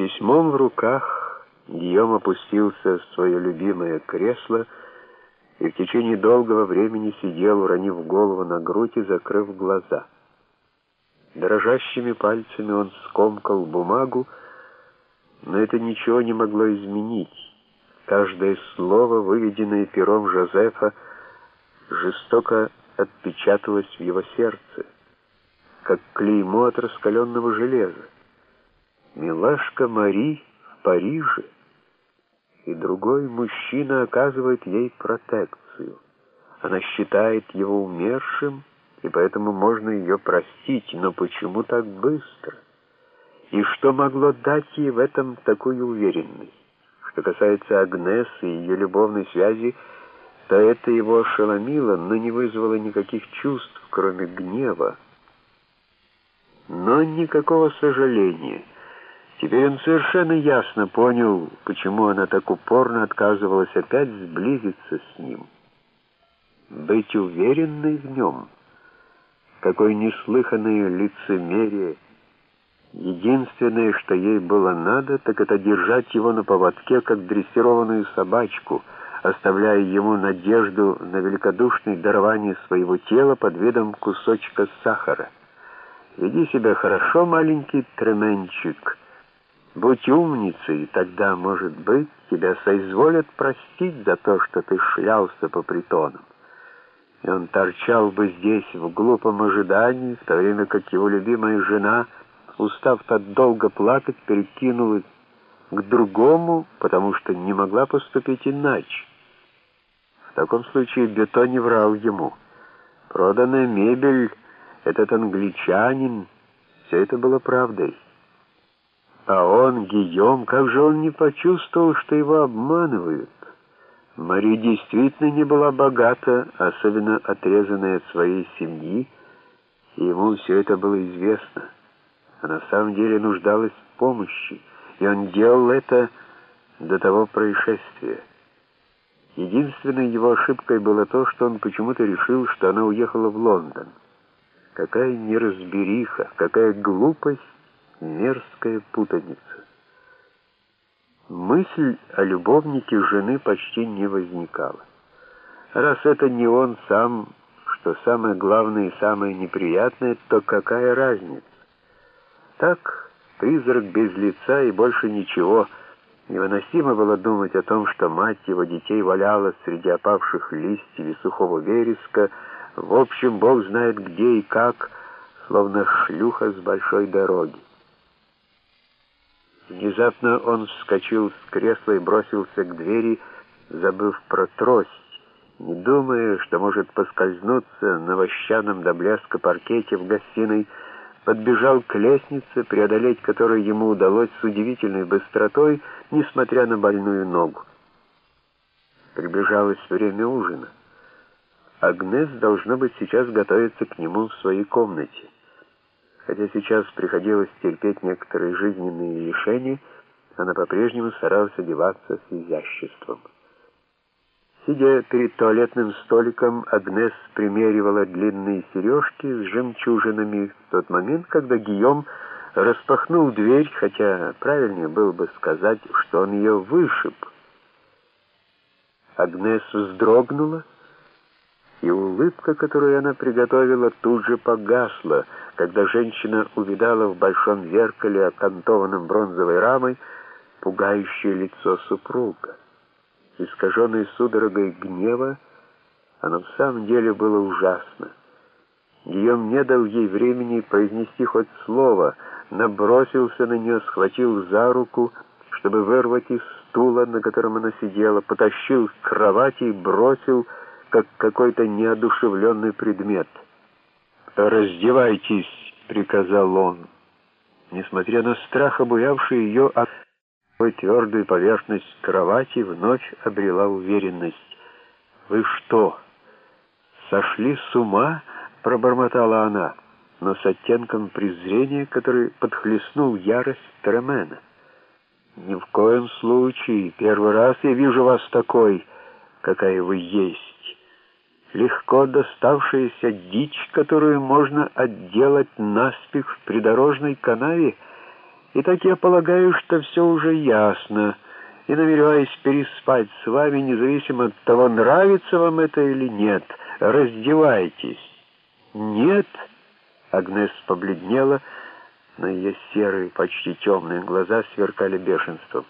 письмом в руках Гийом опустился в свое любимое кресло и в течение долгого времени сидел, уронив голову на грудь и закрыв глаза. Дрожащими пальцами он скомкал бумагу, но это ничего не могло изменить. Каждое слово, выведенное пером Жозефа, жестоко отпечаталось в его сердце, как клеймо от раскаленного железа. Милашка Мари в Париже, и другой мужчина оказывает ей протекцию. Она считает его умершим, и поэтому можно ее простить, но почему так быстро? И что могло дать ей в этом такую уверенность? Что касается Агнес и ее любовной связи, то это его ошеломило, но не вызвало никаких чувств, кроме гнева. Но никакого сожаления. Теперь он совершенно ясно понял, почему она так упорно отказывалась опять сблизиться с ним. Быть уверенной в нем. Какое неслыханное лицемерие. Единственное, что ей было надо, так это держать его на поводке, как дрессированную собачку, оставляя ему надежду на великодушное дарование своего тела под видом кусочка сахара. «Веди себя хорошо, маленький тременчик», Будь умницей, тогда, может быть, тебя соизволят простить за то, что ты шлялся по притонам. И он торчал бы здесь в глупом ожидании, в то время как его любимая жена, устав так долго плакать, перекинулась к другому, потому что не могла поступить иначе. В таком случае Бето не врал ему. Проданная мебель, этот англичанин, все это было правдой. А он, Гийом, как же он не почувствовал, что его обманывают? Мари действительно не была богата, особенно отрезанная от своей семьи, и ему все это было известно. А на самом деле нуждалась в помощи, и он делал это до того происшествия. Единственной его ошибкой было то, что он почему-то решил, что она уехала в Лондон. Какая неразбериха, какая глупость мерзкая путаница. Мысль о любовнике жены почти не возникала. Раз это не он сам, что самое главное и самое неприятное, то какая разница? Так, призрак без лица и больше ничего. Невыносимо было думать о том, что мать его детей валялась среди опавших листьев и сухого вереска, в общем, Бог знает где и как, словно шлюха с большой дороги. Внезапно он вскочил с кресла и бросился к двери, забыв про трость, не думая, что может поскользнуться на вощаном до блеска паркете в гостиной, подбежал к лестнице, преодолеть которую ему удалось с удивительной быстротой, несмотря на больную ногу. Приближалось время ужина. Агнес, должно быть, сейчас готовится к нему в своей комнате. Хотя сейчас приходилось терпеть некоторые жизненные лишения, она по-прежнему старалась одеваться с изяществом. Сидя перед туалетным столиком, Агнес примеривала длинные сережки с жемчужинами в тот момент, когда Гийом распахнул дверь, хотя правильнее было бы сказать, что он ее вышиб. Агнес вздрогнула, и улыбка, которую она приготовила, тут же погасла, когда женщина увидала в большом зеркале, окантованном бронзовой рамой, пугающее лицо супруга. Искаженное судорогой гнева, оно в самом деле было ужасно. Гийом не дал ей времени произнести хоть слово, набросился на нее, схватил за руку, чтобы вырвать из стула, на котором она сидела, потащил к кровати и бросил, как какой-то неодушевленный предмет. «Раздевайтесь», — приказал он. Несмотря на страх, обуявший ее, а твердую поверхность кровати вновь обрела уверенность. «Вы что, сошли с ума?» — пробормотала она, но с оттенком презрения, который подхлестнул ярость Тремена. «Ни в коем случае. Первый раз я вижу вас такой, какая вы есть» легко доставшаяся дичь, которую можно отделать наспех в придорожной канаве, Итак, я полагаю, что все уже ясно, и намереваюсь переспать с вами, независимо от того, нравится вам это или нет. Раздевайтесь. Нет, Агнес побледнела, но ее серые, почти темные глаза сверкали бешенством.